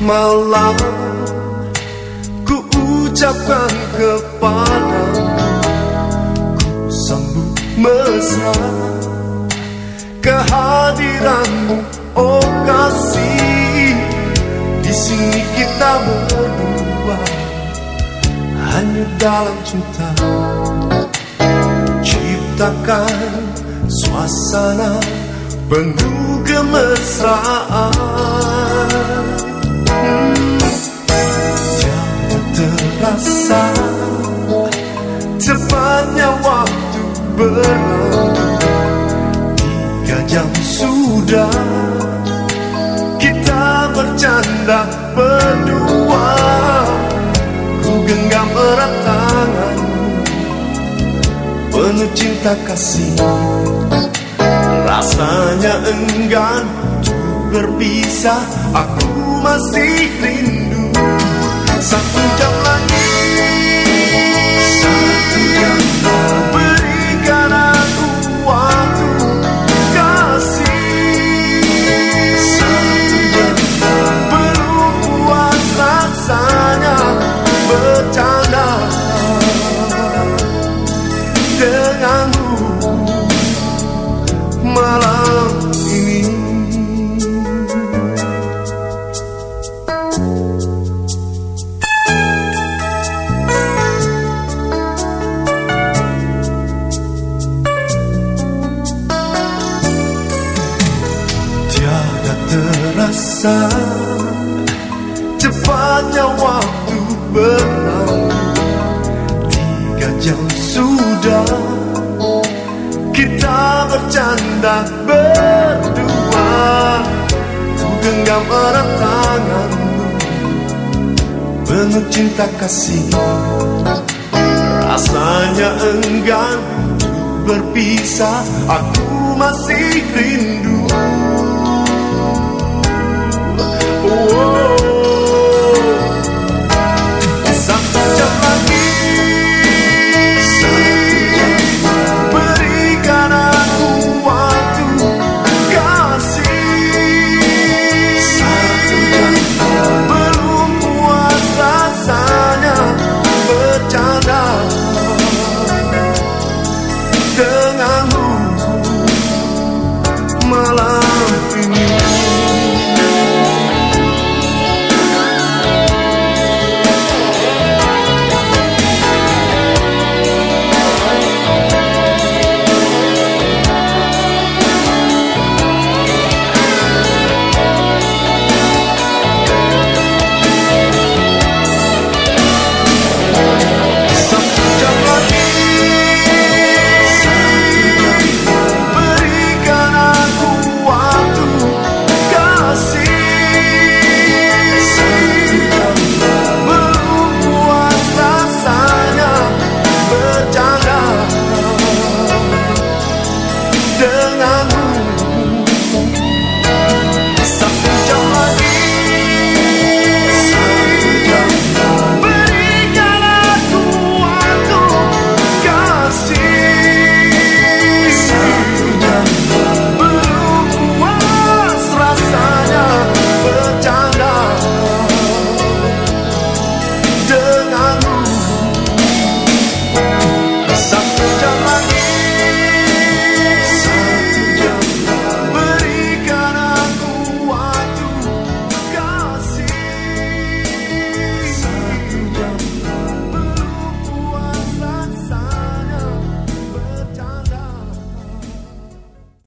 malam Ku ucapkan kepadamu Ku sambut mesra. Kehadiranmu oh kasih Di sini kita berdua Hanya dalam cinta. Ciptakan suasana penuh kemesraan Jam sudah Kita bercanda berdua. Ku genggam erat tanganmu Penuh cinta kasih. Rasanya enggan untuk berpisah Aku masih rindu. Satu jam lagi Denganmu Malam ini. Tiada terasa Cepatnya waktu berlalu. Tiga jam sudah Kita bercanda berdua. Ku genggam erat tanganmu. Penuh cinta kasih. Rasanya enggan berpisah. Aku masih rindu Denganmu Malam